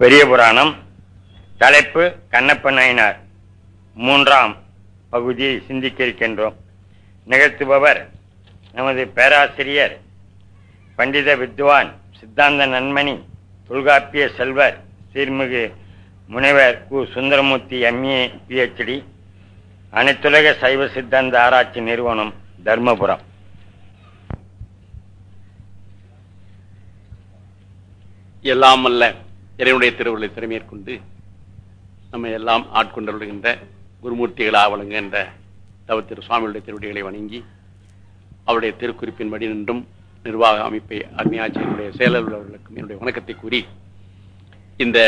பெரிய புராணம். தலைப்பு கண்ணப்ப நாயனார் மூன்றாம் பகுதியை சிந்திக்க இருக்கின்றோம் நிகழ்த்துபவர் நமது பேராசிரியர் பண்டித வித்வான் சித்தாந்த நன்மணி தொல்காப்பிய செல்வர் சீர்மிகு முனைவர் கு. சுந்தரமூர்த்தி எம்ஏ பிஹெச்டி அனைத்துலக சைவ சித்தாந்த ஆராய்ச்சி நிறுவனம் தர்மபுரம். எல்லாம் அல்ல. இறைவனுடைய திருவுருளை திறமேற்கொண்டு நம்ம எல்லாம் ஆட்கொண்டருகின்ற குருமூர்த்திகளா வழங்குகின்ற தவத்திரு சுவாமியுடைய திருவடிகளை வணங்கி அவருடைய திருக்குறிப்பின்படி நின்றும் நிர்வாக அமைப்பை அருமையாட்சியினுடைய செயலர் என்னுடைய வணக்கத்தை கூறி இந்த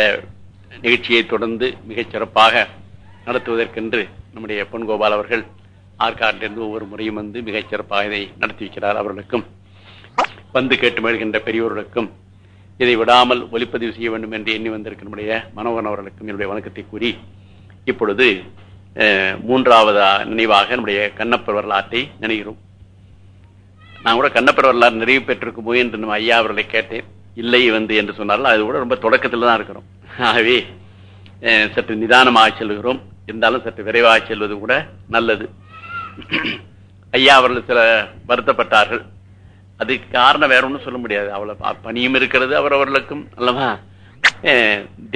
நிகழ்ச்சியை தொடர்ந்து மிகச் சிறப்பாக நடத்துவதற்கென்று நம்முடைய பொன் கோபால் அவர்கள் ஆற்காட்டிலிருந்து ஒவ்வொரு முறையும் வந்து மிகச் சிறப்பாக இதை நடத்தி வைக்கிறார் அவர்களுக்கும். வந்து கேட்டு மகிழ்கின்ற பெரியோர்களுக்கும் இதை விடாமல் ஒளிப்பதிவு செய்ய வேண்டும் என்று எண்ணி வந்திருக்க நம்முடைய மனோகரன் அவர்களுக்கும் என்னுடைய வணக்கத்தை கூறி இப்பொழுது மூன்றாவது நினைவாக நம்முடைய கண்ணப்பர் வரலாற்றை நினைகிறோம் நான் கூட கண்ணப்பர் வரலாறு நிறைவு பெற்றிருக்குமோ என்று நம்ம ஐயா அவர்களை கேட்டேன். இல்லை வந்து என்று சொன்னார்கள். அது கூட ரொம்ப தொடக்கத்தில் தான் இருக்கிறோம். ஆகவே சற்று நிதானமாக செல்கிறோம். இருந்தாலும் சற்று விரைவாக செல்வது கூட நல்லது. ஐயா அவர்கள் சில வருத்தப்பட்டார்கள். அதுக்கு காரணம் வேற ஒன்றும் சொல்ல முடியாது. அவ்வளவு பணியும் இருக்கிறது அவரவர்களுக்கும் அல்லவா?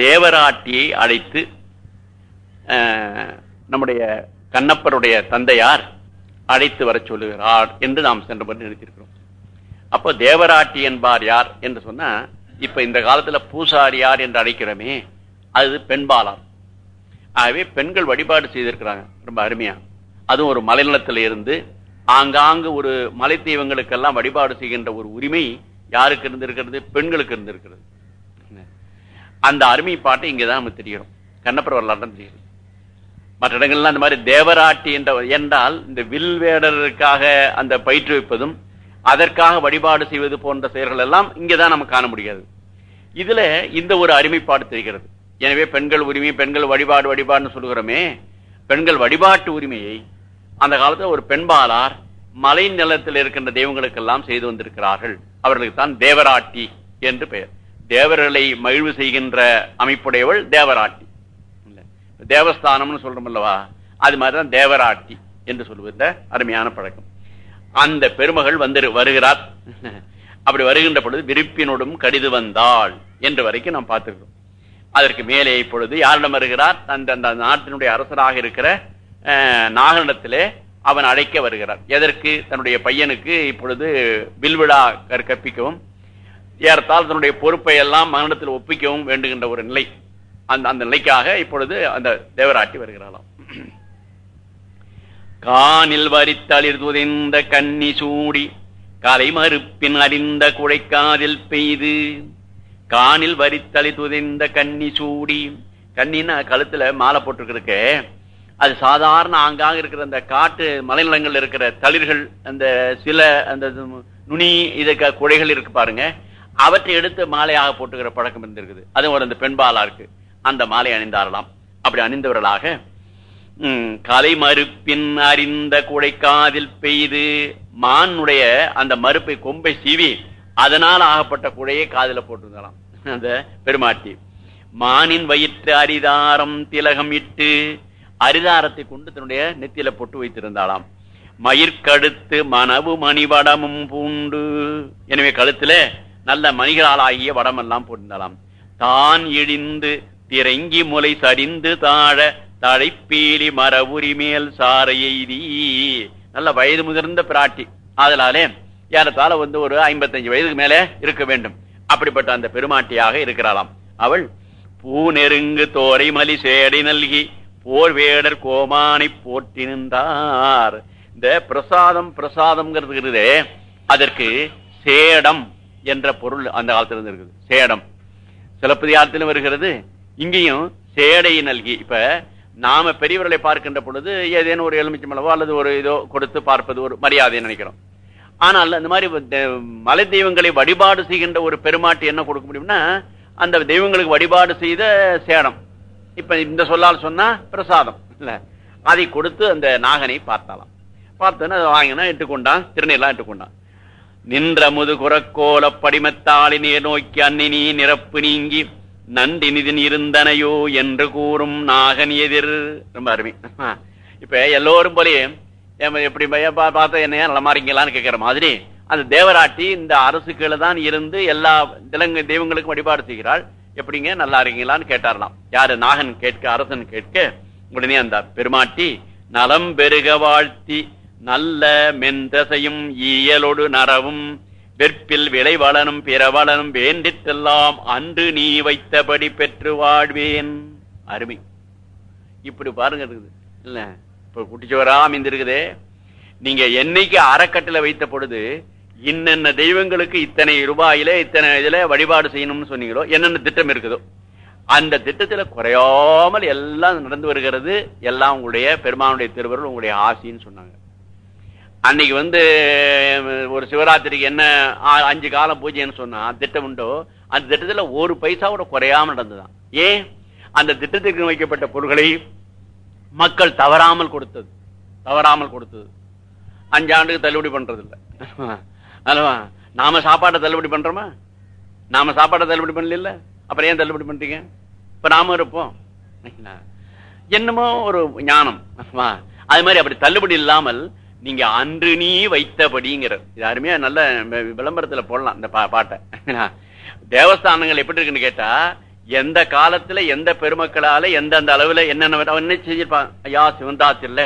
தேவராட்டியை அழைத்து நம்முடைய கண்ணப்பருடைய தந்தையார் அழைத்து வரச் சொல்லுகிறார் என்று நாம் சென்றபடி நினைத்திருக்கிறோம். அப்போ தேவராட்டி என்பார் யார் என்று சொன்னா இப்ப இந்த காலத்துல பூசாரியார் என்று அழைக்கிறோமே அது பெண்பாளார் ஆகவே பெண்கள் வழிபாடு செய்திருக்கிறாங்க. ரொம்ப அருமையா. அதுவும் ஒரு மலைநிலத்தில் இருந்து ஆங்காங்கு ஒரு மலை தெய்வங்களுக்கெல்லாம் வழிபாடு செய்கின்ற ஒரு உரிமை யாருக்கு இருந்திருக்கிறது? பெண்களுக்கு இருந்திருக்கிறது. அந்த அருமை பாட்டை இங்கதான் நம்ம தெரிகிறோம் கண்ணப்பர் வரலாறு தெரியும். மற்ற இடங்கள்லாம் அந்த மாதிரி தேவராட்டி என்ற என்றால் இந்த வில் வேடருக்காக அந்த பயிற்றுவிப்பதும் அதற்காக வழிபாடு செய்வது போன்ற செயல்கள் எல்லாம் இங்கேதான் நம்ம காண முடியாது. இதுல இந்த ஒரு அருமைப்பாடு தெரிகிறது. எனவே பெண்கள் உரிமை பெண்கள் வழிபாடு வழிபாடுன்னு சொல்லுகிறோமே பெண்கள் வழிபாட்டு உரிமையை அந்த காலத்துல ஒரு பெண்பாளார் மலை நிலத்தில் இருக்கின்ற தெய்வங்களுக்கெல்லாம் செய்து வந்திருக்கிறார்கள். அவர்களுக்கு தான் தேவராட்டி என்று பெயர். தேவர்களை மகிழ்வு செய்கின்ற அமைப்புடையவள் தேவராட்டி. தேவஸ்தானம்னு சொல்றோம் அல்லவா? அது மாதிரிதான் தேவராட்டி என்று சொல்லுவது அருமையான பழக்கம். அந்த பெருமகள் வந்து வருகிறார். அப்படி வருகின்ற பொழுது விருப்பினோடும் கடிது வந்தாள் என்று வரைக்கும் நாம் பார்த்திருக்கிறோம். அதற்கு மேலே இப்பொழுது யாரிடம் வருகிறார்? அந்த அந்த நாட்டினுடைய அரசராக இருக்கிற நாகனிடத்திலே அவன் அழைக்க வருகிறார் எதற்கு? தன்னுடைய பையனுக்கு இப்பொழுது வில்விழா கற்பிக்கவும் ஏறத்தால் தன்னுடைய பொறுப்பை எல்லாம் மகனிடத்தில் ஒப்பிக்கவும் வேண்டுகின்ற ஒரு நிலை. அந்த அந்த நிலைக்காக இப்பொழுது அந்த தேவராட்டி வருகிறாளாம். காணில் வரித்தளிர் துதைந்த கன்னி சூடி கலை மறுப்பின் அறிந்த குழைக்காதில் பெய்து காணில் வரித்தளி துதைந்த கன்னி சூடி கண்ணின்னா கழுத்துல மாலை போட்டிருக்கிறதுக்கு அது சாதாரண ஆங்காங்க இருக்கிற அந்த காட்டு மலைநிலங்கள் இருக்கிற தளிர்கள் அந்த சில அந்த நுனி இதுக்கு குழைகள் இருக்கு பாருங்க. அவற்றை எடுத்து மாலையாக போட்டுக்கிற பழக்கம் இருந்திருக்குது. அது ஒரு அந்த பெண்பாலா இருக்கு. அந்த மாலை அணிந்தாரலாம். அப்படி அணிந்தவர்களாக உம் கலை மறுப்பின் அறிந்த குழைக்காதில் பெய்து மானுடைய அந்த மறுப்பை கொம்பை சீவி அதனால் ஆகப்பட்ட குழையை காதில போட்டிருந்தாலாம் அந்த பெருமாட்டி. மானின் வயிற்று அரிதாரம் திலகம் இட்டு அரிதாரத்தை கொண்டு தன்னுடைய நெத்தியில பொட்டு வைத்திருந்தாளாம். மயிர்கடுத்து மணவு மணிவடமும் பூண்டு. எனவே கழுத்துல நல்ல மணிகளாலாகிய வடமெல்லாம் போட்டிருந்தாலாம் தான் இழிந்து திரங்கி முலை சரிந்து தாழ தழைப்பீலி மரபுரி மேல் சாரையெய்தி நல்ல வயது முதிர்ந்த பிராட்டி. அதனாலே ஏறத்தாழ வந்து ஒரு ஐம்பத்தஞ்சு வயதுக்கு மேலே இருக்க வேண்டும். அப்படிப்பட்ட அந்த பெருமாட்டியாக இருக்கிறாளாம். அவள் பூ நெருங்கு தோரை மலி சேடை நல்கி போர் வேடர் கோமானை போற்றிருந்தார். நின்றார் இந்த பிரசாதம் பிரசாதம்ங்கிறது அதற்கு சேடம் என்ற பொருள் அந்த காலத்தில் இருந்து இருக்குது. சேடம். சிலப்பதிகாரத்திலும் வருகிறது. இங்கேயும் சேடை நல்கி இப்ப நாம பெரியவர்களை பார்க்கின்ற பொழுது ஏதேனும் ஒரு எலுமிச்சம்பழவோ அல்லது ஒரு இதோ கொடுத்து பார்ப்பது ஒரு மரியாதை நினைக்கிறோம். ஆனால் இந்த மாதிரி மலை தெய்வங்களை வழிபாடு செய்கின்ற ஒரு பெருமாட்டு என்ன கொடுக்க முடியும்னா அந்த தெய்வங்களுக்கு வழிபாடு செய்த சேடம். இப்ப இந்த சொல்லால் சொன்னா பிரசாதம். இல்ல. அதை கொடுத்து அந்த நாகனை பார்த்தாலாம். பார்த்தோன்னா அதை வாங்கினா இட்டுக்கொண்டான் திருநெல்லாம் இட்டுக்கொண்டான். நின்ற முது குரக்கோல படிமத்தாளி நீர் நோக்கி அன்னினி நிரப்பு நீங்கி நன்றினிதின் இருந்தனையோ என்று கூறும் நாகன் எதிர். ரொம்ப அருமை. இப்ப எல்லோரும் போலயே எப்படி பா- பார்த்தா என்னையா நல்ல மாறிங்களான்னு கேட்கிற மாதிரி அந்த தேவராட்டி இந்த அரசுகளை தான் இருந்து எல்லா திலங்க தெய்வங்களுக்கும் வழிபாடு செய்கிறாள். எப்படிங்க நல்லா இருக்கீங்களான்னு கேட்டாரலாம். யாரு? நாகன் கேட்க அரசன் கேட்க உடனே அந்த பெருமாட்டி நலம் பெருக வாழ்த்தி நல்ல மெந்தசையும் இயலோடு நரவும் வெற்பில் விளைவளனும் பிறவளனும் வேண்டித்தெல்லாம் அன்று நீ வைத்தபடி பெற்று வாழ்வேன். அருமை. இப்படி பாருங்க இருக்குது இல்ல இப்ப குட்டிச்சோரா அமைந்திருக்குதே நீங்க என்னைக்கு அறக்கட்டில வைத்த பொழுது இன்னென்ன தெய்வங்களுக்கு இத்தனை ரூபாயில இத்தனை இதுல வழிபாடு செய்யணும்னு சொன்னீங்களோ என்னென்ன திட்டம் இருக்குதோ அந்த திட்டத்துல குறையாமல் எல்லாம் நடந்து வருகிறது. எல்லாம் உங்களுடைய பெருமானுடைய திருவருள் உங்களுடைய ஆசின்னு சொன்னாங்க. அன்னைக்கு வந்து ஒரு சிவராத்திரிக்கு என்ன அஞ்சு காலம் பூஜைன்னு சொன்னா திட்டம் உண்டோ அந்த திட்டத்துல ஒரு பைசா கூட குறையாம நடந்துதான் ஏன்? அந்த திட்டத்துக்கு வைக்கப்பட்ட பொருள்களை மக்கள் தவறாமல் கொடுத்தது. தவறாமல் கொடுத்தது. அஞ்சாண்டுக்கு தள்ளுபடி பண்றது இல்லை அல்லவா? நாம சாப்பாட்டை தள்ளுபடி பண்றோமா? நாம சாப்பாட்டை தள்ளுபடி பண்ணல அப்புறம் ஏன் தள்ளுபடி பண்றீங்க இப்ப நாம இருப்போம். சரிங்களா? என்னமோ ஒரு ஞானம். அது மாதிரி அப்படி தள்ளுபடி இல்லாமல் நீங்க அன்று நீ வைத்தபடிங்கிற இது அருமையா நல்ல விளம்பரத்துல போடலாம் இந்த பா- பாட்டை. தேவஸ்தானங்கள் எப்படி இருக்குன்னு கேட்டா எந்த காலத்துல எந்த பெருமக்களால எந்தெந்த அளவுல என்னென்ன என்ன செஞ்சிருப்பான்? ஐயா சிவந்தாத்தில்ல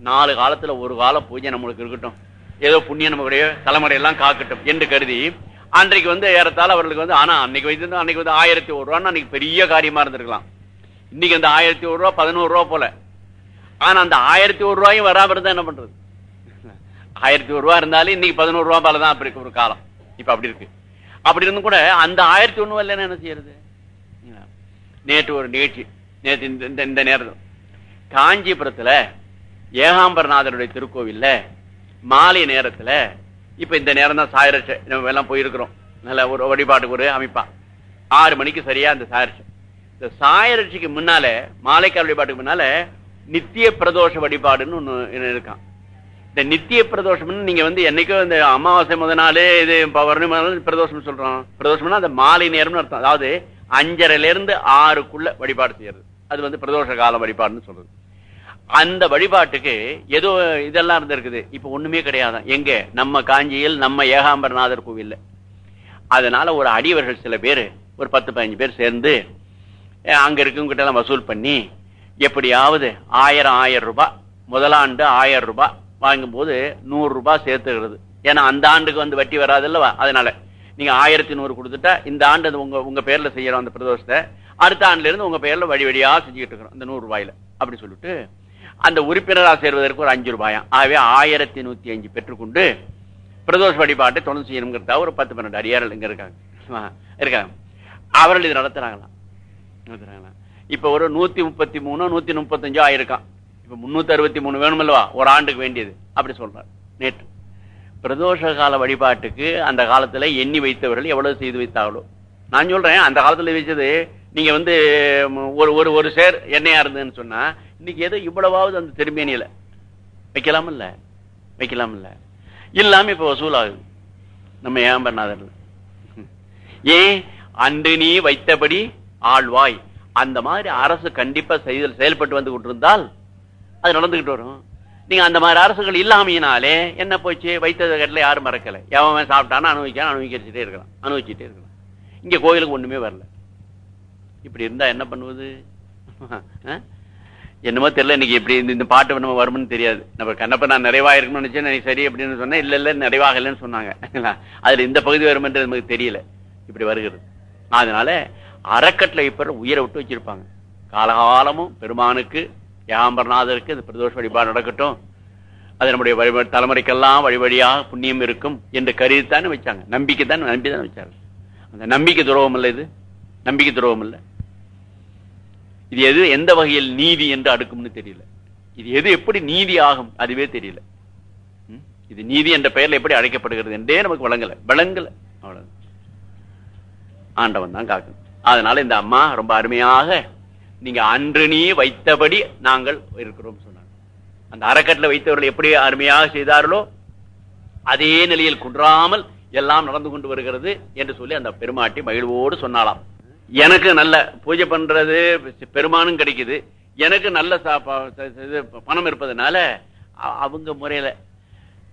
நாலு காலத்துல ஒரு காலம் பூஜை நம்மளுக்கு இருக்கட்டும். ஏதோ புண்ணிய நம்மளுடைய தலைமுறையெல்லாம் காக்கட்டும் என்று கருதி அன்றைக்கு வந்து ஏறத்தால் அவர்களுக்கு வந்து ஆனா அன்னைக்கு வந்து அன்னைக்கு வந்து ஆயிரத்தி ஒரு ரூபான்னு அன்னைக்கு பெரிய காரியமா இருந்திருக்கலாம். இன்னைக்கு அந்த ஆயிரத்தி ஒரு ரூபா பதினோரு ரூபா போல. ஆனா அந்த ஆயிரத்தி ஒரு ரூபாயும் வராம இருந்தா என்ன பண்றது? ஆயிரத்தி ஒரு ரூபா இருந்தாலும் இன்னைக்கு பதினோரு ரூபா போல தான் அப்படி இருக்கு ஒரு காலம். இப்ப அப்படி இருக்கு. அப்படி இருந்தும் கூட அந்த ஆயிரத்தி ஒண்ணு வரல என்ன செய்யறது? நேற்று ஒரு நிகழ்ச்சி. நேற்று இந்த- இந்த இந்த நேரம் காஞ்சிபுரத்துல ஏகாம்பரநாதருடைய திருக்கோவில்ல மாலை நேரத்துல இப்ப இந்த நேரம் தான் சாயரட்ச நம்ம எல்லாம் போயிருக்கிறோம். நல்ல ஒரு வழிபாட்டுக்கு ஒரு அமைப்பா. ஆறு மணிக்கு சரியா அந்த சாயரட்சை இந்த சாயரட்சிக்கு முன்னால மாலைக்கால் வழிபாட்டுக்கு முன்னால நித்திய பிரதோஷ வழிபாடுன்னு ஒண்ணு இருக்கான். இந்த நித்திய பிரதோஷம்னு நீங்க வந்து என்னைக்கும் இந்த அமாவாசை முத நாள் இது பவர்னு முதல் நாள் பிரதோஷம் சொல்றோம். பிரதோஷம்னா அந்த மாலை நேரம்னு அர்த்தம். அதாவது அஞ்சரைல இருந்து ஆறுக்குள்ள வழிபாடு செய்யறது. அது வந்து பிரதோஷ கால வழிபாடுன்னு சொல்றது. அந்த வழிபாட்டுக்கு ஏதோ இதெல்லாம் இருந்திருக்குது. இப்ப ஒண்ணுமே கிடையாது. எங்க? நம்ம காஞ்சியில் நம்ம ஏகாம்பரநாதர் கோவில்ல. அதனால ஒரு அடியவர்கள் சில பேர் ஒரு பத்து பதினஞ்சு பேர் சேர்ந்து அங்க இருக்கவங்கிட்ட எல்லாம் வசூல் பண்ணி எப்படியாவது ஆயிரம் ஆயிரம் ரூபாய் முதலாண்டு ஆயிரம் ரூபாய் வாங்கும்போது நூறு ரூபாய் சேர்த்துக்கிறது. ஏன்னா அந்த ஆண்டுக்கு வந்து வட்டி வராது இல்லவா அதனால. நீங்க ஆயிரத்தி நூறு கொடுத்துட்டா இந்த ஆண்டு அது உங்க உங்க பேர்ல செய்யறோம் அந்த பிரதோஷத்தை அடுத்த ஆண்டுல இருந்து உங்க பேர்ல வழி வழியா செஞ்சுக்கிட்டு இருக்கிறோம் இந்த நூறு ரூபாயில. அப்படி சொல்லிட்டு அந்த உறுப்பினராக சேர்வதற்கு ஒரு அஞ்சு ரூபாயம் ஆகவே ஆயிரத்தி நூத்தி அஞ்சு பெற்றுக்கொண்டு பிரதோஷ வழிபாட்டை தொடர்ந்து செய்யணுங்கிறதா? ஒரு பத்து பன்னெண்டு அடியார்கள் இங்க இருக்காங்க. இருக்காங்க. அவர்கள் இது நடத்துறாங்களாம் நடத்துறாங்களா? இப்ப ஒரு நூத்தி முப்பத்தி மூணு நூத்தி முப்பத்தஞ்சோ ஆயிருக்கான். இப்ப முன்னூத்தி அறுபத்தி மூணு வேணுமல்லவா? ஒரு ஆண்டுக்கு வேண்டியது. அப்படி சொல்றார். நேற்று. பிரதோஷ கால வழிபாட்டுக்கு அந்த காலத்துல எண்ணி வைத்தவர்கள் எவ்வளவு செய்து வைத்தார்களோ? நான் சொல்றேன் அந்த காலத்துல வச்சது நீங்க வந்து ஒரு ஒரு ஒரு சேர் எண்ணெயா இருந்ததுன்னு சொன்னா இன்னைக்கு ஏதோ இவ்வளவாவது அந்த திருமேனியில வைக்கலாம் இல்ல வைக்கலாம் இல்ல இல்லாம இப்ப வசூலாகுது. நம்ம ஏம்பர்நாதர்ல ஏன் அன்று நீ வைத்தபடி ஆழ்வாய்? அந்த மாதிரி அரசு கண்டிப்பா செய்தல் செயல்பட்டு வந்து கொண்டிருந்தால் அது நடந்துகிட்டு வரும். நீங்க அந்த மாதிரி அரசுகள் இல்லாமையினாலே என்ன போச்சு? வைத்தது கட்டில யாரும் மறக்கல. எவன் சாப்பிட்டானா அனுபவிக்கான அனுபவிக்கிட்டே இருக்கலாம். அனுபவிச்சுட்டே இருக்கலாம். இங்க கோயிலுக்கு ஒண்ணுமே வரல. இப்படி இருந்தா என்ன பண்ணுவது? என்னமோ தெரியல இன்னைக்கு எப்படி இந்த- பாட்டு நம்ம வரும்னு தெரியாது. நம்ம கண்ணப்ப நான் நிறைவா இருக்கும்னு நினைச்சேன் நீ சரி அப்படின்னு சொன்னேன். இல்ல இல்ல நிறைவாக இல்லைன்னு சொன்னாங்க. அதுல இந்த பகுதி வருமென்றது நமக்கு தெரியல. இப்படி வருகிறது. அதனால அறக்கட்டளை இப்போ உயிரை விட்டு வச்சிருப்பாங்க. காலகாலமும் பெருமானுக்கு ஏகாம்பரநாதருக்கு இந்த பிரதோஷ வழிபாடு நடக்கட்டும். அது நம்முடைய வழிபாடு தலைமுறைக்கெல்லாம் வழி வழியாக புண்ணியம் இருக்கும் என்று கருதித்தானே வச்சாங்க. நம்பிக்கை தான் நம்பி தான் வச்சாங்க. அந்த நம்பிக்கை துரோகம் இல்லை இது. நம்பிக்கை துரோகம் இல்லை இது எது எந்த வகையில் நீதி என்று அடுக்கும்னு தெரியல. இது எது எப்படி நீதி ஆகும் அதுவே தெரியல. ம்? இது நீதி என்ற பெயர்ல எப்படி அழைக்கப்படுகிறது என்றே நமக்கு வழங்கல விளங்கல. அவ்வளவு ஆண்டவன் தான் காக்கணும் அதனால இந்த அம்மா ரொம்ப அருமையாக நீங்க அன்று நீ வைத்தபடி நாங்கள் இருக்கிறோம் சொன்னாங்க. அந்த அறக்கட்டில் வைத்தவர்கள் எப்படி அருமையாக செய்தார்களோ அதே நிலையில் குன்றாமல் எல்லாம் நடந்து கொண்டு வருகிறது என்று சொல்லி அந்த பெருமாட்டி மகிழ்வோடு சொன்னாலாம் எனக்கு நல்ல பூஜை பண்றது பெருமானும் கிடைக்குது. எனக்கு நல்ல சாப்பாடு இது பணம் இருப்பதுனால அவங்க முறையில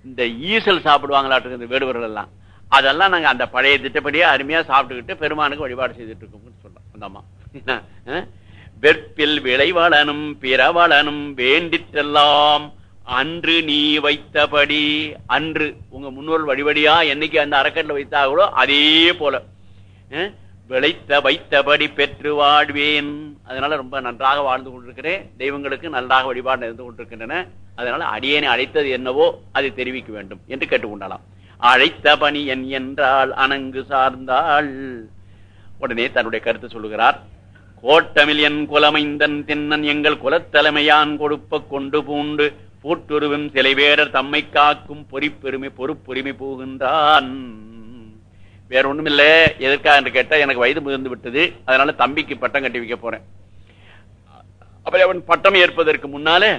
இந்த ஈசல் சாப்பிடுவாங்களாட்டு இந்த வேடுவர்கள் எல்லாம். அதெல்லாம் நாங்க அந்த பழைய திட்டப்படியே அருமையா சாப்பிட்டுக்கிட்டு பெருமானுக்கு வழிபாடு செய்துட்டு இருக்கோம்னு சொல்றோம். அந்த அம்மா. என்ன, அஹ்? வெற்பில் விளைவளனும் பிறவளனும் அன்று நீ வைத்தபடி. அன்று உங்க முன்னோர் வழிபடியா என்னைக்கு அந்த அறக்கட்டில் வைத்தாங்களோ அதே போல. விளைத்த வைத்தபடி பெற்று வாழ்வேன். அதனால ரொம்ப நன்றாக வாழ்ந்து கொண்டிருக்கிறேன். தெய்வங்களுக்கு நன்றாக வழிபாடு நடந்து கொண்டிருக்கின்றன. அதனால அடியேனை அழைத்தது என்னவோ அதை தெரிவிக்க வேண்டும் என்று கேட்டுக்கொண்டாலாம் அழைத்த பணி என் என்றால் அணங்கு சார்ந்தாள். உடனே தன்னுடைய கருத்து சொல்லுகிறார். கோட்டமில் என் குலமைந்தன் தின்னன் எங்கள் குலத்தலைமையான் கொடுப்ப கொண்டு பூண்டு பூட்டுருவும் சிலைவேடர் தம்மை காக்கும் பொறிப்பெருமை பொறுப்புரிமை போகின்றான். வேற ஒண்ணும் இல்ல எதற்காக என்று கேட்டா எனக்கு வயது முதிர்ந்து விட்டது. அதனால தம்பிக்கு பட்டம் கட்டி வைக்க போறேன். அப்படி அவன் பட்டம் ஏற்பதற்கு முன்னாலே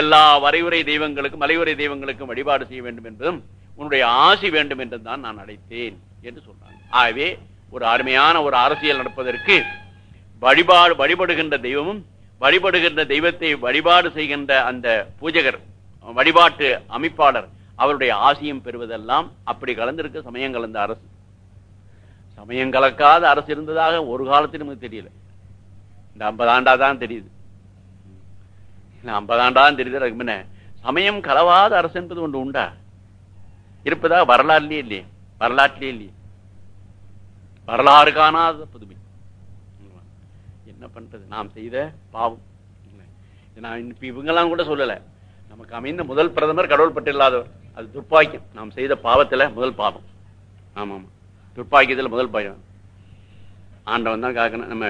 எல்லா வரைவுரை தெய்வங்களுக்கும் மலைவுரை தெய்வங்களுக்கும் வழிபாடு செய்ய வேண்டும் என்பதும் உன்னுடைய ஆசி வேண்டும் என்றும் தான் நான் அழைத்தேன் என்று சொன்னான். ஆகவே ஒரு அருமையான ஒரு அரசியல் நடப்பதற்கு வழிபாடு வழிபடுகின்ற தெய்வமும் வழிபடுகின்ற தெய்வத்தை வழிபாடு செய்கின்ற அந்த பூஜகர் வழிபாட்டு அமைப்பாளர் அவருடைய ஆசியம் பெறுவதெல்லாம் அப்படி கலந்திருக்க சமயம் கலந்த அரசு. சமயம் கலக்காத அரசு இருந்ததாக ஒரு காலத்தில் நமக்கு தெரியல. இந்த ஐம்பது ஆண்டா தான் தெரியுது. ஐம்பது ஆண்டா தான் தெரியுது. அதுக்கு முன்ன சமயம் கலவாத அரசு என்பது ஒன்று உண்டா? இருப்பதா? வரலாறுலயே இல்லையே. வரலாற்றிலே இல்லையே. வரலாறு காணாத புதுமை. என்ன பண்றது? நாம் செய்த பாவம். நான் இப்ப இவங்கெல்லாம் கூட சொல்லல. நமக்கு அமைந்த முதல் பிரதமர் கடவுள் பட்டு இல்லாதவர். அது துப்பாக்கியம். நாம் செய்த பாவத்துல முதல் பாவம். ஆமா துப்பாக்கியத்தில் முதல் பயம். ஆண்டவன் தான் காக்கணும். நம்ம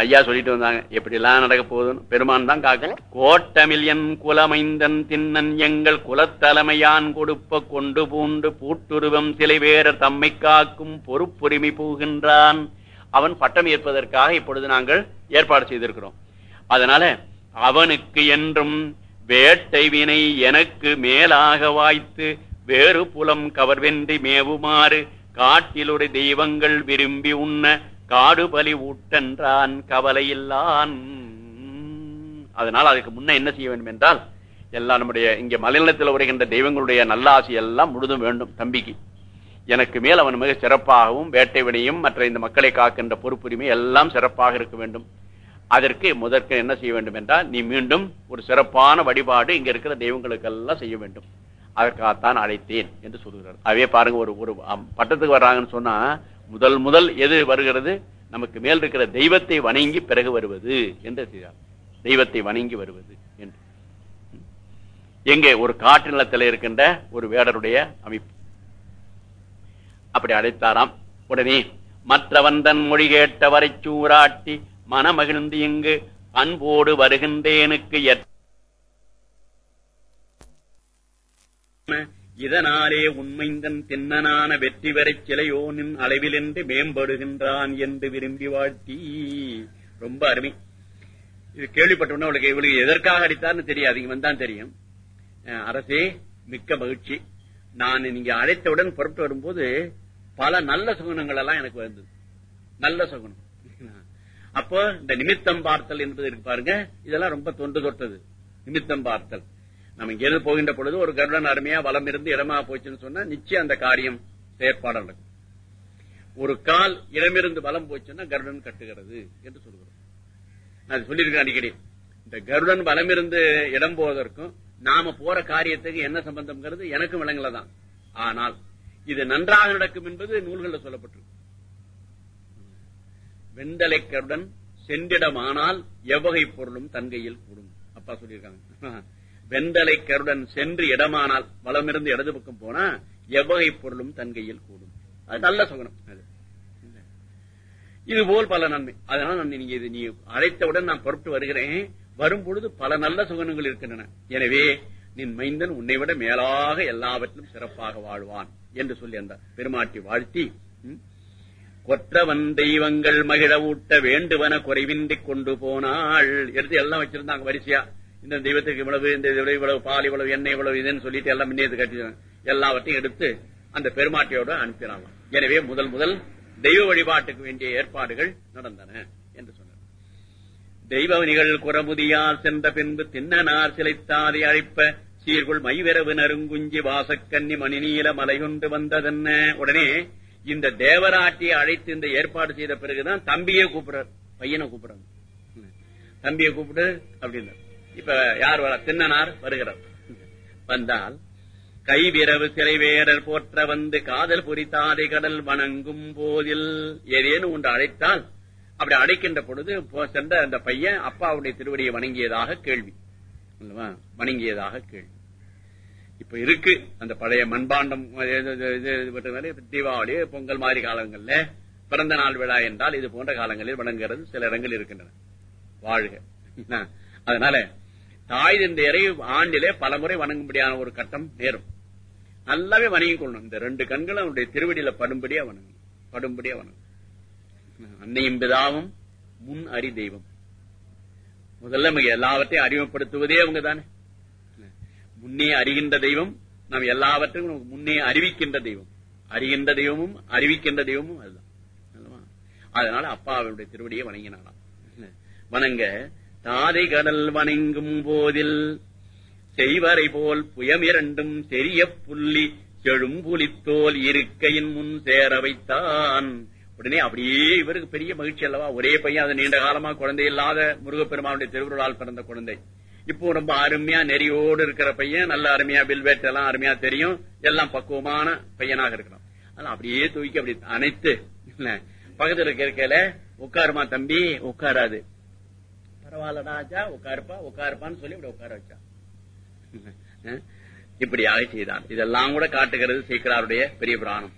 ஐயா சொல்லிட்டு வந்தாங்க. எப்படி எல்லாம் நடக்க போகுதுன்னு பெருமான் தான் காக்கணும். கோட்டமில்யன் குலமைந்தன் தின்னன் எங்கள் குலத்தலைமையான் கொடுப்ப கொண்டு பூண்டு பூட்டுருவம் சிலை வேற தம்மை காக்கும் பொறுப்புரிமை போகின்றான் அவன் பட்டம் ஏற்பதற்காக இப்பொழுது நாங்கள் ஏற்பாடு செய்திருக்கிறோம். அதனால அவனுக்கு என்றும் வேட்டை வினை எனக்கு மேலாக வாய்த்து வேறு புலம் கவர்வென்றி மேவுமாறு காட்டிலுடைய தெய்வங்கள் விரும்பி உண்ண காடு பலி ஊட்டென்றான் கவலையில்லான். அதனால் அதுக்கு முன்ன என்ன செய்ய வேண்டும் என்றால் எல்லாம் நம்முடைய இங்க மலைநிலத்தில் உரைகின்ற தெய்வங்களுடைய நல்லாசி எல்லாம் முழுதும் வேண்டும் தம்பிக்கு. எனக்கு மேல் அவன் மிக சிறப்பாகவும் வேட்டை வினையும் மற்ற இந்த மக்களை காக்கின்ற பொறுப்புரிமை எல்லாம் சிறப்பாக இருக்க வேண்டும். அதற்கு முதற்கு என்ன செய்ய வேண்டும் என்றால் நீ மீண்டும் ஒரு சிறப்பான வழிபாடு இங்க இருக்கிற தெய்வங்களுக்கெல்லாம் செய்ய வேண்டும். அதற்காகத்தான் அழைத்தேன் என்று சொல்லுகிறார் அவே பாருங்க ஒரு ஒரு பட்டத்துக்கு வர்றாங்கன்னு சொன்னா முதல் முதல் எது வருகிறது? நமக்கு மேல் இருக்கிற தெய்வத்தை வணங்கி பிறகு வருவது என்று செய்தார் தெய்வத்தை வணங்கி வருவது என்று. எங்கே? ஒரு காட்டு நிலத்தில் இருக்கின்ற ஒரு வேடருடைய அமைப்பு. அப்படி அழைத்தாராம். உடனே மற்றவன் தன் மொழி கேட்டவரை சூராட்டி மனமகிழ்ந்து இங்கு அன்போடு வருகின்றேனுக்கு எத் இதனாலே உண்மைந்தன் தின்னனான வெற்றி பெறச் சிலையோனின் அளவிலென்று மேம்படுகின்றான் என்று விரும்பி வாழ்த்தி. ரொம்ப அருமை. இது கேள்விப்பட்டோம்னா அவளுக்கு இவளுக்கு எதற்காக அடித்தார்னு தெரியாது இங்க வந்தான் தெரியும். அஹ் அரசே மிக்க மகிழ்ச்சி. நான் நீங்க அழைத்தவுடன் புறப்பட்டு வரும்போது பல நல்ல சுகுணங்கள் எல்லாம் எனக்கு வந்தது. நல்ல சுகுணம். அப்போ இந்த நிமித்தம் பார்த்தல் என்பது இருக்கு பாருங்க. இதெல்லாம் ரொம்ப தொண்டு தொட்டது. நிமித்தம் பார்த்தல். நம்ம இங்கிருந்து போகின்ற பொழுது ஒரு கருடன் அருமையா வளம் இருந்து இடமா போச்சுன்னு சொன்னா நிச்சயம் அந்த காரியம் செயற்பாடு நடக்கும். ஒரு கால் இடமிருந்து வளம் போச்சுன்னா கருடன் கட்டுகிறது என்று சொல்கிறோம். நான் சொல்லியிருக்கேன் அடிக்கடி. இந்த கருடன் வளமிருந்து இடம் போவதற்கும் நாம போற காரியத்துக்கு என்ன சம்பந்தம்ங்கிறது எனக்கும் விளங்கல தான் ஆனால் இது நன்றாக நடக்கும் என்பது நூல்களில் சொல்லப்பட்டிருக்கு. வெண்டலை கருடன் சென்றிடமானால் எவ்வகை பொருளும் தன்கையில் கூடும். அப்பா சொல்லியிருக்காங்க. வெந்தலை கருடன் சென்று இடமானால் வளமிருந்து இடது பக்கம் போனா எவ்வகை பொருளும் தன்கையில் கூடும். அது நல்ல சுகனம் அது. இது போல் பல நன்மை. அதனால நான் நீங்க இது நீ அழைத்தவுடன் நான் புறப்பட்டு வருகிறேன். வரும்பொழுது பல நல்ல சுகனங்கள் இருக்கின்றன. எனவே நின் மைந்தன் உன்னை விட மேலாக எல்லாவற்றிலும் சிறப்பாக வாழ்வான் என்று சொல்லி அந்த பெருமாட்டி வாழ்த்தி கொற்றவன் தெய்வங்கள் மகிழ ஊட்ட வேண்டுவன குறைவின்றி கொண்டு போனாள். எடுத்து எல்லாம் வச்சிருந்தாங்க வரிசையா. இந்த தெய்வத்துக்கு இவ்வளவு இந்த இவ்வளவு இவ்வளவு பால் இவ்வளவு எண்ணெய் இவ்வளவு இதுன்னு சொல்லிட்டு எல்லாம் முன்னேற்று கட்டி எல்லாவற்றையும் எடுத்து அந்த பெருமாட்டியோட அனுப்பினாங்க எனவே முதல் முதல் தெய்வ வழிபாட்டுக்கு வேண்டிய ஏற்பாடுகள் நடந்தன என்று சொன்னார். தெய்வவனிகள் குறமுதியால் சென்ற பின்பு தின்னனார் சிலைத்தாதை அழைப்ப சீர்குள் மைவிரவு நறுங்குஞ்சி வாசக்கன்னி மணிநீல மலை கொண்டு வந்ததென்ன? உடனே இந்த தேவராட்டியை அழைத்து இந்த ஏற்பாடு செய்த பிறகுதான் தம்பியை கூப்பிடுறார். பையனை கூப்பிடுறாங்க. தம்பியை கூப்பிடு அப்படின்னு இப்ப யார் வர தின்னனார் வருகிறார். வந்தால் கைவிரவு சிறை வேடர் போற்ற வந்து காதல் புரித்தாதை கடல் வணங்கும் போதில் ஏதேனும் ஒன்று அழைத்தால் அப்படி அடைக்கின்ற பொழுது போ- சென்ற அந்த பையன் அப்பாவுடைய திருவடியை வணங்கியதாக கேள்வி. வணங்கியதாக கேள்வி. இப்ப இருக்கு அந்த பழைய மண்பாண்டம் தீபாவளி பொங்கல் மாதிரி காலங்கள்ல பிறந்த நாள் விழா என்றால் இது போன்ற காலங்களில் வணங்குறது சில இடங்கள் இருக்கின்றன. வாழ்க. அதனால தாய் தந்தையரை ஆண்டிலே பலமுறை வணங்கும்படியான ஒரு கட்டம் நேரும். நல்லாவே வணங்கிக் கொள்ளணும். இந்த ரெண்டு கண்களும் அவனுடைய திருவடியில படும்படியா வணங்கும். படும்படியா வணங்கும். அன்னையும் பிதாவும் முன் அறி தெய்வம். முதல்ல நமக்கு எல்லாவற்றையும் அறிமுகப்படுத்துவதே அவங்க தானே. முன்னே அறிகின்ற தெய்வம் நாம் எல்லாவற்றையும் நமக்கு முன்னே அறிவிக்கின்ற தெய்வம். அறிகின்ற தெய்வமும் அறிவிக்கின்ற தெய்வமும் அதுதான். அதனால அப்பா அவருடைய திருவடியை வணங்கினாராம். வணங்க தாதை கடல் வணங்கும் போதில் செய்வரை போல் புயமிரண்டும் தெரிய புள்ளி செழும்புலித்தோல் இருக்கையின் முன் சேர வைத்தான். உடனே அப்படியே இவருக்கு பெரிய மகிழ்ச்சி அல்லவா? ஒரே பையன் அது நீண்ட காலமா குழந்தை இல்லாத முருகப்பெருமானுடைய திருவுருளால் பிறந்த குழந்தை. இப்போ ரொம்ப அருமையா நெறியோடு இருக்கிற பையன் நல்ல அருமையா பில்வேட் எல்லாம் அருமையா தெரியும். எல்லாம் பக்குவமான பையனாக இருக்கிறான். அதெல்லாம் அப்படியே தூக்கி அப்படி அனைத்து இல்ல, பக்கத்துல இருக்க இருக்கையில உட்காருமா தம்பி உட்காராது. பரவாயில்ல உட்காருப்பா உட்காருப்பான்னு சொல்லி இப்படி உட்கார வச்சான் இப்படியாக செய்தான். இதெல்லாம் கூட காட்டுகிறது சீக்கிராருடைய பெரிய புராணம்.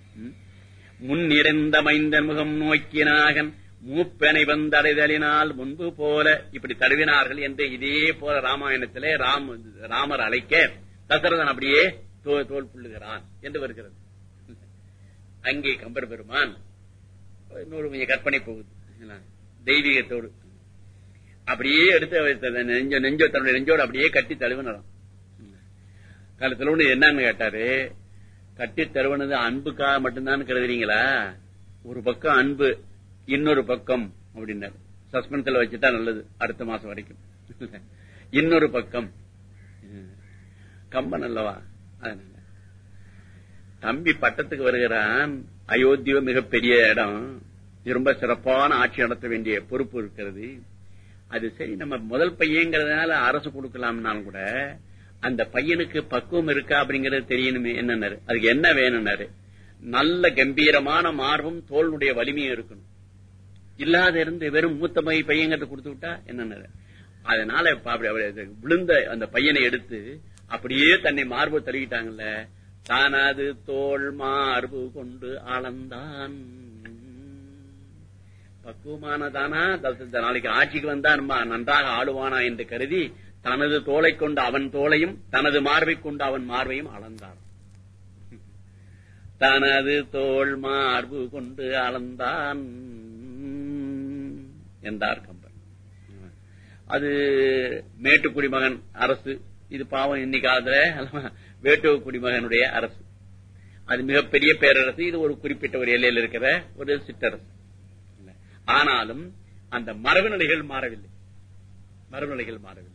முன் நிறைந்த மைந்தன் முகம் நோக்கினாகன் மூப்பனை வந்தடைதலினால் முன்பு போல இப்படி தருவினார்கள் என்று இதே போல ராமாயணத்திலே ராம ராமர் அழைக்க தசரதன் அப்படியே தோல் புள்ளுகிறான் என்று வருகிறது. அங்கே கம்பர் பெருமான் இன்னொரு கொஞ்சம் கற்பனை போகுது. தெய்வீகத்தோடு. அப்படியே எடுத்து நெஞ்ச நெஞ்சோ தன்னுடைய நெஞ்சோடு அப்படியே கட்டி தழுவினாராம் காலத்துல ஒண்ணு என்னன்னு கேட்டாரு? கட்டி தருவனது அன்புக்காக மட்டும்தான் கருதுறீங்களா? ஒரு பக்கம் அன்பு இன்னொரு பக்கம் அப்படின்னாரு. சஸ்பென்ஸ்ல வச்சுட்டா நல்லது அடுத்த மாசம் வரைக்கும். இன்னொரு பக்கம். கம்பன் அல்லவா? அதனால. தம்பி பட்டத்துக்கு வருகிறான். அயோத்தியோ மிகப்பெரிய இடம். ரொம்ப சிறப்பான ஆட்சி நடத்த வேண்டிய பொறுப்பு இருக்கிறது. அது சரி நம்ம முதல் பையங்கிறதுனால அரசு கொடுக்கலாம்னாலும் கூட அந்த பையனுக்கு பக்குவம் இருக்கா அப்படிங்கறது தெரியணுமே என்னன்னாரு. அதுக்கு என்ன வேணும்னாரு. நல்ல கம்பீரமான மார்பும் தோளுடைய வலிமையும் இருக்கணும். இல்லாத இருந்து வெறும் மூத்த மை பையங்கிறது கொடுத்து விட்டா என்னன்னாரு. அதனால விழுந்த அந்த பையனை எடுத்து அப்படியே தன்னை மார்பு தருகிட்டாங்கல்ல தானது தோல் மார்பு கொண்டு அளந்தான். பக்குவமானதானா? நாளைக்கு ஆட்சிக்கு வந்தா நன்றாக ஆளுவானா என்று கருதி தனது தோலை கொண்டு அவன் தோலையும் தனது மார்பை கொண்டு அவன் மார்பையும் அளந்தான் தனது தோல் மார்பு கொண்டு அளந்தான் என்றார் கம்பன். அது மேட்டுக்குடி மகன் அரசு. இது பாவம் இன்னைக்கு காலத்துல வேட்டு குடிமகனுடைய அரசு. அது மிகப்பெரிய பேரரசு. இது ஒரு குறிப்பிட்ட ஒரு எல்லையில் இருக்கிற ஒரு சிற்றரசு. ஆனாலும் அந்த மரபு நிலைகள் மாறவில்லை. மரபு நிலைகள் மாறவில்லை.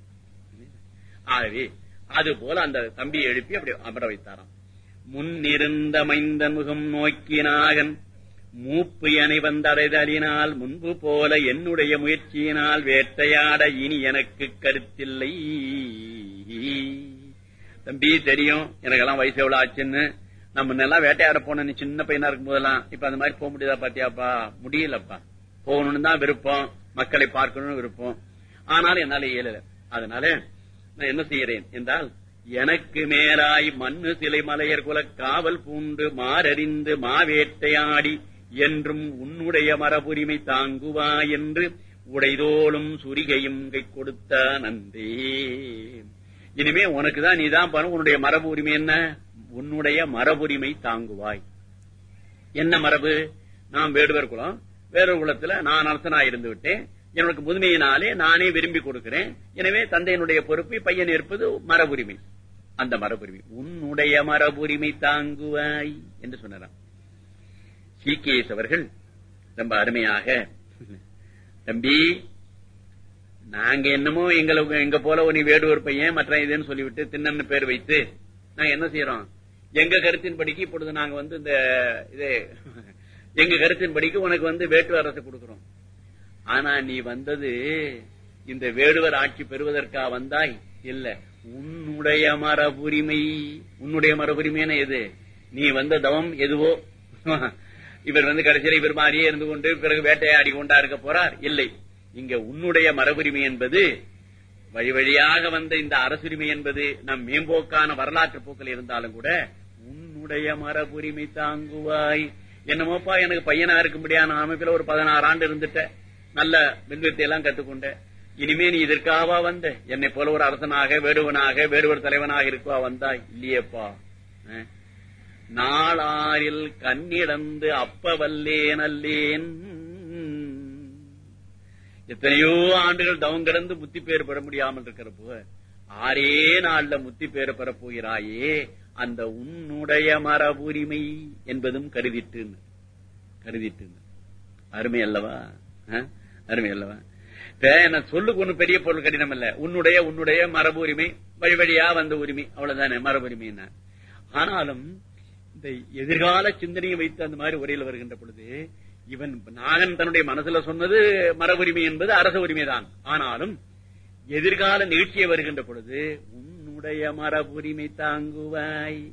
ஆகவே அது போல அந்த தம்பியை எழுப்பி அப்படி அமர வைத்தாராம். முன்னிருந்த மைந்தன் முகம் நோக்கினாகன் மூப்பு அணை வந்தடைதலினால் முன்பு போல என்னுடைய முயற்சியினால் வேட்டையாட இனி எனக்கு கருத்தில்லை. தம்பி தெரியும் எனக்கெல்லாம் வயசு எவ்வளவு ஆச்சுன்னு. நம்ம முன்னெல்லாம் வேட்டையாட போன நீ சின்ன பையனா இருக்கும் போதெல்லாம் இப்ப அந்த மாதிரி போக முடியுதா பாத்தியாப்பா? முடியலப்பா. போகணும்னு தான் விருப்பம் மக்களை பார்க்கணும்னு விருப்பம். ஆனாலும் என்னால இயலல. அதனால நான் என்ன செய்யறேன் என்றால் எனக்கு மேலாய் மண்ணு சிலை மலையர் குல காவல் பூண்டு மாரறிந்து மாவேட்டையாடி என்றும் உன்னுடைய மரபுரிமை தாங்குவா என்று உடைதோளும் சுரிகையும் கை கொடுத்த நந்தே இனிமே உனக்குதான் நீதான் பண்ண உன்னுடைய மரபு உரிமை என்ன? உன்னுடைய மரபுரிமை தாங்குவாய். என்ன மரபு? நாம் வேடுவர் குலம். வேறொரு குலத்துல நான் அரசனா இருந்து விட்டேன் எனக்கு முதுமையினாலே நானே விரும்பி கொடுக்கிறேன். எனவே தந்தையினுடைய பொறுப்பை பையன் இருப்பது மரபுரிமை. அந்த மரபுரிமை. உன்னுடைய மரபுரிமை தாங்குவாய் என்று சொன்னாராம். சீகேஸ் அவர்கள் ரொம்ப அருமையாக தம்பி நாங்க என்னமோ எங்களுக்கு எங்க போல உனி வேடுவர் பையன் மற்ற இதுன்னு சொல்லிவிட்டு திண்ணன்னு பேர் வைத்து நாங்க என்ன செய்யறோம்? எங்க கருத்தின் படிக்கு இப்பொழுது நாங்க வந்து இந்த இது எங்க கருத்தின் படிக்கு உனக்கு வந்து வேட்டு அரசு கொடுக்கிறோம். ஆனா நீ வந்தது இந்த வேடுவர் ஆட்சி பெறுவதற்கா வந்தாய்? இல்ல. உன்னுடைய மரபுரிமை. உன்னுடைய மரபுரிமைன்னு எது? நீ வந்த தவம் எதுவோ? இவர் வந்து கடைசியில் இவர் மாதிரியே இருந்து கொண்டு பிறகு வேட்டையாடி கொண்டா இருக்க போறார்? இல்லை. இங்க உன்னுடைய மரபுரிமை என்பது வழி வழியாக வந்த இந்த அரசுரிமை என்பது நம் மேம்போக்கான வரலாற்று போக்கில் இருந்தாலும் கூட உன்னுடைய மரபுரிமை தாங்குவாய். என்னமோப்பா எனக்கு பையனா இருக்கும்படியான அமைப்பில் ஒரு பதினாறு ஆண்டு இருந்துட்ட நல்ல வில்வித்தை எல்லாம் கத்துக்கொண்ட இனிமே நீ இதற்காகவா வந்த? என்னை போல ஒரு அரசனாக வேடுவனாக வேடுவர் தலைவனாக இருக்கவா வந்தா இல்லையப்பா. அஹ். நாளாரில் கண்ணிடந்து அப்ப வல்லேன் அல்லேன். எத்தனையோ ஆண்டுகள் தவம் கிடந்து முத்தி பேர் பெற முடியாமல் இருக்கிறப்போ ஆறே நாள்ல முத்தி பேர் பெற போகிறாயே. அந்த உன்னுடைய மரபுரிமை என்பதும் கருதிட்டு கருதிட்டு அருமை அல்லவா? அருமை அல்லவா? என்ன சொல்லுக்கு ஒண்ணு பெரிய பொருள் கடினம் இல்ல. உன்னுடைய உன்னுடைய மரபு உரிமை வழி வழியா வந்த உரிமை. அவ்வளவுதானே மரபு உரிமை ஆனாலும் இந்த எதிர்கால சிந்தனையை வைத்து அந்த மாதிரி உரையில் வருகின்ற பொழுது இவன் நாகன் தன்னுடைய மனசுல சொன்னது மரபுரிமை என்பது அரச உரிமைதான். ஆனாலும் எதிர்கால நிகழ்ச்சியை வருகின்ற பொழுது உன்னுடைய மரபுரிமை தாங்குவாய்.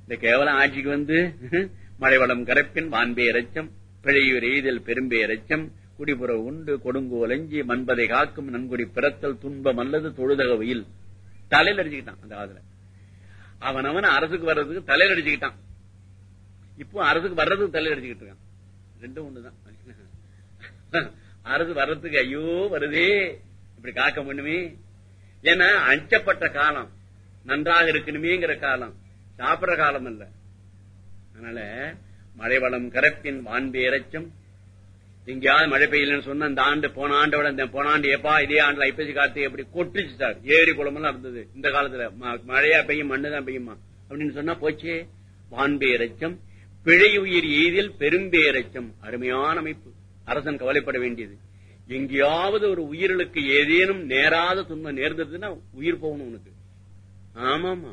இந்த கேவலம் ஆட்சிக்கு வந்து மழைவளம் கரப்பின் வான்பே ரச்சம் பிழையூர் எய்தல் பெரும்பே குடிபுற உண்டு கொடுங்கோலஞ்சி மண்பதை காக்கும் நன்குடி பிறத்தல் துன்பம் அல்லது தொழுதக வெயில். தலையில அடிச்சுக்கிட்டான் அந்த காலத்துல அவன் அவன் அரசுக்கு வர்றதுக்கு தலையில அடிச்சுக்கிட்டான். இப்போ அரசுக்கு வர்றதுக்கு தலையில் அடிச்சுக்கிட்டு இருக்கான். ரெண்டும் ஒண்ணுதான். அரசு வர்றதுக்கு ஐயோ வருதே. இப்படி காக்க முடியுமே ஏன்னா அஞ்சப்பட்ட காலம். நன்றாக இருக்கணுமேங்கிற காலம். சாப்பிடுற காலம் அல்ல அதனால மழை வளம் கரப்பின் வான்பு இறைச்சம். எங்கேயாவது மழை பெய்யலன்னு சொன்ன அந்த ஆண்டு போன ஆண்டு விட இந்த போன ஆண்டு எப்பா இதே ஆண்டுல ஐப்பசி காத்து எப்படி கொட்டுச்சு சார் ஏரி குளமெல்லாம் இருந்தது. இந்த காலத்துல ம- மழையா பெய்யும் மண்ணுதான் பெய்யுமா? அப்படின்னு சொன்னா போச்சே. வான்பு இறைச்சம். பிழை உயிர் எய்தில் பெரும்பேரச்சம் அருமையான அமைப்பு. அரசன் கவலைப்பட வேண்டியது. எங்கேயாவது ஒரு உயிர்களுக்கு ஏதேனும் நேராத துன்பம் நேர்ந்ததுன்னா உயிர் போகணும் உனக்கு. ஆமாமா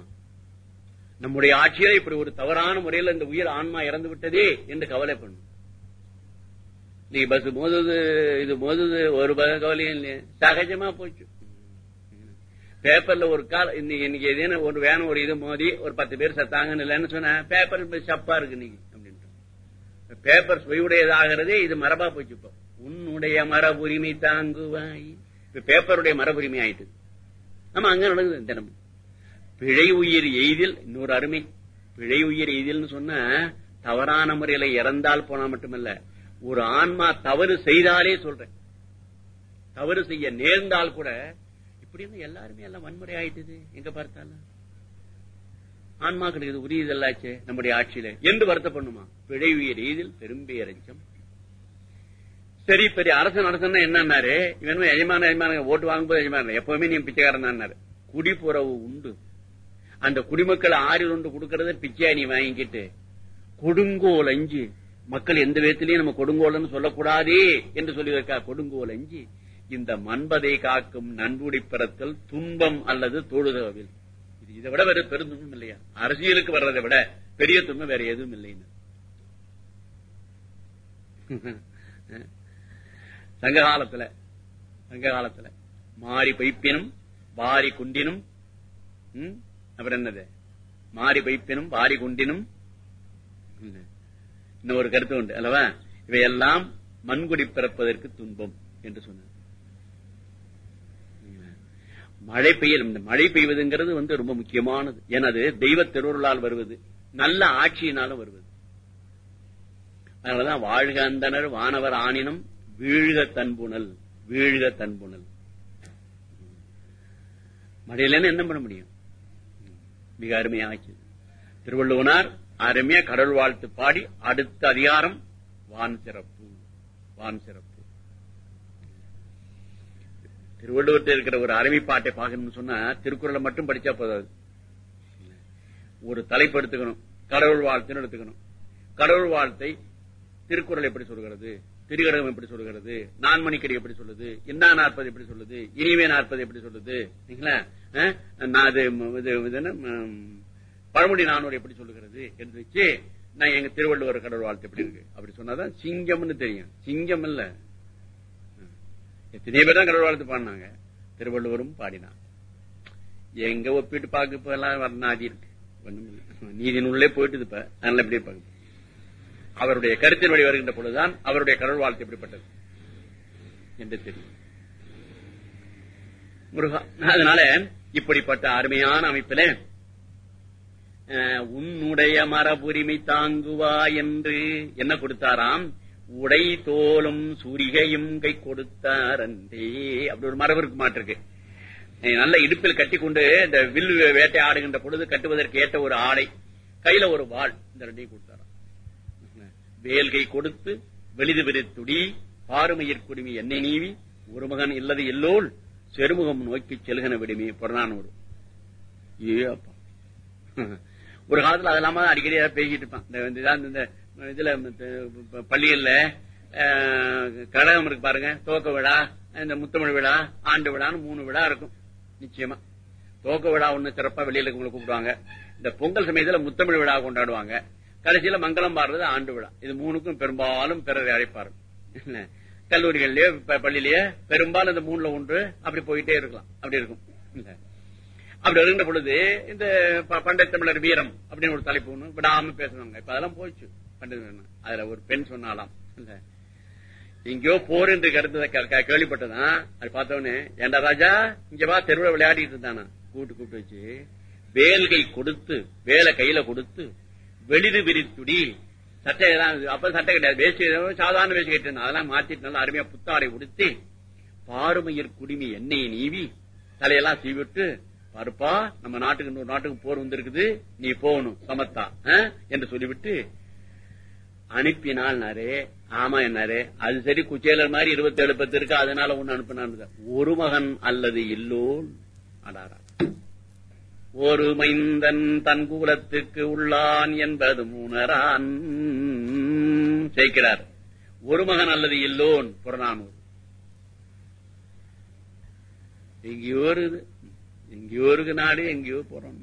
நம்முடைய ஆட்சியில இப்படி ஒரு தவறான முறையில் இந்த உயிர் ஆன்மா இறந்து விட்டதே என்று கவலை பண்ணும் நீ பஸ் மோதுது இது மோதுது ஒரு பக கவலையும் இல்லையே. சகஜமா போச்சு. பேப்பர்ல ஒரு கால இன்னைக்கு இன்னைக்கு ஏதேனும் ஒரு வேணும் ஒரு இது மோதி ஒரு பத்து பேர் சத்தாங்கன்னு இல்லைன்னு சொன்ன பேப்பர் சப்பா இருக்கு நீங்க அப்படின்ட்டு. பேப்பர் சுவையுடையதாகிறதே இது மரபா போச்சு இப்போ. உன்னுடைய மரபுரிமை தாங்குவாய். இப்ப பேப்பருடைய மரபுரிமை ஆயிட்டு. ஆமா அங்க நடந்தது தினமும் பிழை உயிர் எய்தில் இன்னொரு அருமை. பிழை உயிர் எய்தில்னு சொன்ன தவறான முறையில இறந்தால் போனா மட்டுமல்ல ஒரு ஆன்மா தவறு செய்தாலே சொல்றேன். தவறு செய்ய நேர்ந்தால் கூட இப்படி எல்லாருமே எல்லாம் வன்முறை ஆயிட்டுது? எங்க பார்த்தாலும். ஆன்மாக்களுக்கு இது உரியதல்லாச்சே நம்முடைய ஆட்சியில. என்று வருத்தப்படணுமா? பிழை உயிர் எய்தில் பெரும்பேரஞ்சம் சரி பெரிய அரசன் அரசன் என்னன்னாரு? இவன் எஜமான எஜமான ஓட்டு வாங்கும்போது எஜமான எப்பவுமே நீ பிச்சைக்காரன் தான் குடிப்புறவு உண்டு. அந்த குடிமக்கள் ஆறில் ஒன்று கொடுக்கறத பிச்சையா நீ வாங்கிக்கிட்டு கொடுங்கோல் அஞ்சு. மக்கள் எந்த விதத்திலையும் நம்ம கொடுங்கோல்னு சொல்லக்கூடாதே என்று சொல்லியிருக்கா கொடுங்கோல் அஞ்சு. இந்த மண்பதை காக்கும் நன்புடி பிறத்தல் துன்பம் அல்லது தொழுதவில். இது இதை விட வேற பெருந்துன்பம் இல்லையா? அரசியலுக்கு வர்றதை விட பெரிய துன்பம் வேற எதுவும் இல்லைன்னு. சங்க காலத்துல சங்க காலத்துல மாறி பைப்பினும் வாரி குண்டினும் அப்புறம் என்னது? மாறி பைப்பினும் வாரி குண்டினும். இன்னும் இன்னொரு கருத்து உண்டு அல்லவா? இவையெல்லாம் மண்குடி பிறப்பதற்கு துன்பம் என்று சொன்னார். மழை பெய்யல் இந்த மழை பெய்வதுங்கிறது வந்து ரொம்ப முக்கியமானது. எனது தெய்வ திருவுருளால் வருவது நல்ல ஆட்சியினாலும் வருவது. அதனாலதான் வாழ்க அந்தனர் வானவர் ஆணினும் வீழ்க தன்புணல் வீழ்க தன்புணல். மடையிலன்னு என்ன பண்ண முடியும்? மிக அருமையாச்சு திருவள்ளுவனார் அருமையா கடவுள் வாழ்த்து பாடி அடுத்த அதிகாரம் வான் சிறப்பு வான் சிறப்பு. திருவள்ளுவத்தில் இருக்கிற ஒரு அருமை பாட்டை பார்க்கணும்னு சொன்னா திருக்குறளை மட்டும் படிச்சா போதாது. ஒரு தலைப்பு எடுத்துக்கணும் கடவுள் வாழ்த்துன்னு எடுத்துக்கணும். கடவுள் வாழ்த்தை திருக்குறள் எப்படி சொல்கிறது? திரிகடகம் எப்படி சொல்லுகிறது நான்மணிக்கடி எப்படி சொல்லுது? இன்னா நாற்பது எப்படி சொல்லுது? இனிமே நாற்பது எப்படி சொல்லுது இது இது என்ன, பழமொழி நானூறு எப்படி சொல்லுகிறது? என்று வச்சு நான் எங்க திருவள்ளுவர் கடவுள் வாழ்த்து எப்படி இருக்கு? அப்படி சொன்னாதான் சிங்கம்னு தெரியும். சிங்கம் இல்ல. எத்தனை பேர் தான் கடவுள் வாழ்த்து பாடினாங்க. திருவள்ளுவரும் பாடினான். எங்க ஒப்பிட்டு பாக்கு இப்ப எல்லாம் நாதி இருக்கு. நீதினுள்ளே போயிட்டு இப்ப. அதனால எப்படி அவருடைய கருத்தின் வழி வருகின்ற பொழுதுதான் அவருடைய கடவுள் வாழ்த்து எப்படிப்பட்டது என்று தெரியும். முருகா அதனால இப்படிப்பட்ட அருமையான அமைப்பில உன்னுடைய மரபுரிமை தாங்குவா என்று என்ன கொடுத்தாராம்? உடை தோலும் சூரிகையும் கை கொடுத்தார் அன்றே. அப்படி ஒரு மரபு இருக்கு மாட்டிருக்கு. நல்ல இடுப்பில் கட்டி கொண்டு இந்த வில் வேட்டை ஆடுகின்ற பொழுது கட்டுவதற்கு ஏற்ற ஒரு ஆடை கையில ஒரு வாள் இந்த ரெண்டையும் கொடுத்தார். வேல்கை கொடுத்து வெளிது விரித்துடி பாருமயிர் குடுமி என்னை நீவி ஒரு மகன் இல்லது எல்லோல் செருமுகம் நோக்கி செல்கன விடுமி புறநானூறு. ஏ ஒரு காலத்துல அது இல்லாம அடிக்கடி பேசிட்டு இருப்பான். இந்த இந்த இதுல பள்ளிகள்ல கடகம் இருக்கு பாருங்க. துவக்க விழா இந்த முத்தமிழ் விழா ஆண்டு விழான்னு மூணு விழா இருக்கும். நிச்சயமா. துவக்க விழா ஒண்ணு சிறப்பா வெளியில உங்களை கூப்பிடுவாங்க. இந்த பொங்கல் சமயத்துல முத்தமிழ் விழா கொண்டாடுவாங்க. கடைசியில மங்களம் பாடுறது ஆண்டு விழா. இது மூணுக்கும் பெரும்பாலும் பிறரை அழைப்பார்கள். என்ன? கல்லூரிகள்லயே பள்ளியிலேயே பெரும்பாலும் இந்த மூணுல ஒன்று அப்படி போயிட்டே இருக்கலாம். அப்படி இருக்கும். அப்படி வருகின்ற பொழுது இந்த ப- பண்டை தமிழர் வீரம் அப்படின்னு ஒரு தலைப்பு ஒண்ணு விடாம பேசுனாங்க இப்ப அதெல்லாம் போயிடுச்சு பண்டை அதுல ஒரு பெண் சொன்னாலாம். இல்ல. எங்கேயோ போர் என்று கருத்ததை க- கேள்விப்பட்டதான் அது பார்த்தோன்னு ஏண்டா ராஜா இங்க வா தெருவில் விளையாடிட்டு இருந்தானா? கூட்டு கூப்பிட்டு வச்சு வேல்கை கொடுத்து வேலை கையில கொடுத்து வெளிது விரித்துடி. சட்டை எல்லாம் அப்ப சட்டை கிடையாது. வேஷ்டி சாதாரண வேஷ்டி கட்டிருந்தான் அதெல்லாம் மாத்திட்டு நல்லா அருமையா புத்தாடை உடுத்தி பாருமையர் குடிமி எண்ணெயை நீவி தலையெல்லாம் சீவிட்டு பருப்பா நம்ம நாட்டுக்கு இன்னொரு நாட்டுக்கு போர் வந்திருக்குது. நீ போகணும் சமத்தா. என்று சொல்லிவிட்டு அனுப்பினால்னாரு ஆமா என்னாரு அது சரி குச்சேலர் மாதிரி இருபத்தி ஏழு பத்து இருக்கு. அதனால ஒண்ணு அனுப்பினான்னு ஒரு மகன் அல்லது இல்லோல் அடாரா ஒரு மைந்தன் தன் கூலத்துக்கு உள்ளான் என்பது மூணரான் சேர்க்கிறார் ஒரு மகன் அல்லது இல்லோன் புறநானூறு. எங்கேயோ இருக்குது. எங்கேயோ இருக்கு நாடு எங்கேயோ போறோம்.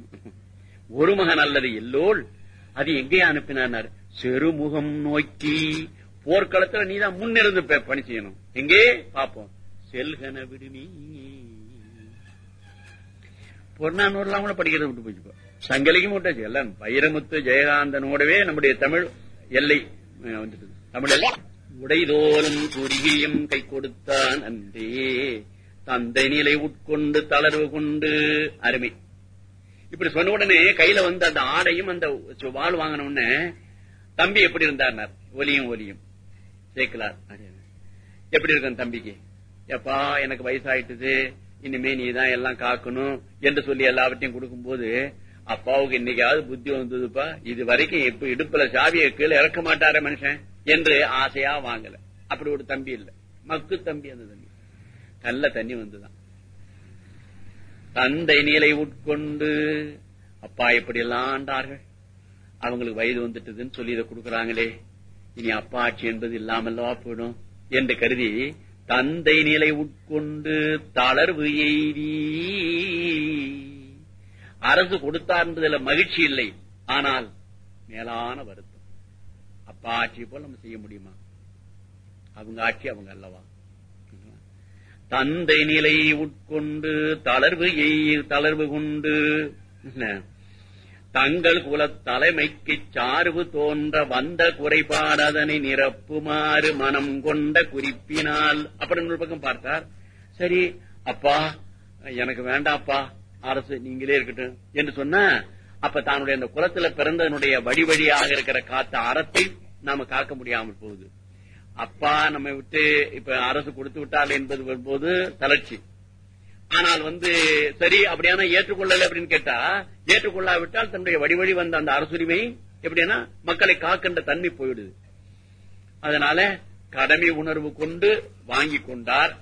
ஒரு மகன் அல்லது எல்லோள் அது எங்கே அனுப்பினார் செருமுகம் நோக்கி. போர்க்களத்துல நீதான் முன்னிருந்து பணி செய்யணும். எங்கே? பாப்போம் செல்கன விடுமி. பொன்னானூர்லாம் கூட படிக்கிறது விட்டு போச்சுப்பா சங்கலிக்கும் விட்டாச்சு. எல்லாம் வைரமுத்து ஜெயகாந்தனோடவே நம்முடைய தமிழ் எல்லை வந்துட்டு தமிழ் எல்லை. உடைதோலும் குறுகியும் கை கொடுத்தான் அன்றே. தந்தை நிலை உட்கொண்டு தளர்வு கொண்டு அருமை. இப்படி சொன்ன உடனே கையில வந்து அந்த ஆடையும் அந்த வாழ் வாங்கின உடனே தம்பி எப்படி இருந்தார் ஒலியும் ஒலியும். சேர்க்கலார். எப்படி இருக்கான் தம்பிக்கு? எப்பா எனக்கு வயசாயிட்டுது. இனிமே நீ தான் எல்லாம் காக்கணும் என்று சொல்லி எல்லாவற்றையும் கொடுக்கும்போது அப்பாவுக்கு இன்னைக்காவது புத்தி வந்ததுப்பா. இது வரைக்கும் இப்ப இடுப்புல சாவியை கீழே இறக்க மாட்டார மனுஷன் என்று ஆசையா வாங்கல. அப்படி ஒரு தம்பி இல்ல. மக்கு தம்பி அந்த தம்பி. நல்ல தண்ணி வந்துதான். தந்தை நீலை உட்கொண்டு அப்பா எப்படி எல்லாம் ஆண்டார்கள். அவங்களுக்கு வயது வந்துட்டதுன்னு சொல்லி இதை கொடுக்கறாங்களே. இனி அப்பா ஆட்சி என்பது இல்லாமல்லவா போயிடும் என்று கருதி தந்தை நிலை உட்கொண்டு தளர்வு எய்தி. அரசு கொடுத்தார் என்பதில் மகிழ்ச்சி இல்லை. ஆனால் மேலான வருத்தம். அப்பா ஆட்சி போல நம்ம செய்ய முடியுமா? அவங்க ஆட்சி அவங்க அல்லவா? தந்தை நிலை உட்கொண்டு தளர்வு எய் தளர்வு கொண்டு என்ன? தங்கள் குலத் தலைமைக்கு சார்பு தோன்ற வந்த குறைபாடு அதனை நிரப்புமாறு மனம் கொண்ட குறிப்பினால். அப்படின்னு பக்கம் பார்த்தார். சரி அப்பா எனக்கு வேண்டாப்பா அரசு நீங்களே இருக்கட்டும் என்று சொன்ன அப்ப தன்னுடைய அந்த குலத்துல பிறந்ததனுடைய வழி வழியாக இருக்கிற காத்த அறத்தை நாம காக்க முடியாமல் போகுது. அப்பா நம்ம விட்டு இப்ப அரசு கொடுத்து விட்டால் என்பது வரும்போது தளர்ச்சி. ஆனால் வந்து சரி அப்படியான ஏற்றுக்கொள்ளல அப்படின்னு கேட்டா ஏற்றுக்கொள்ளாவிட்டால் தன்னுடைய வடிவழி வந்த அந்த அரசுரிமை எப்படின்னா மக்களை காக்கின்ற தன்மை போயிடுது. அதனால கடமை உணர்வு கொண்டு வாங்கி கொண்டார்.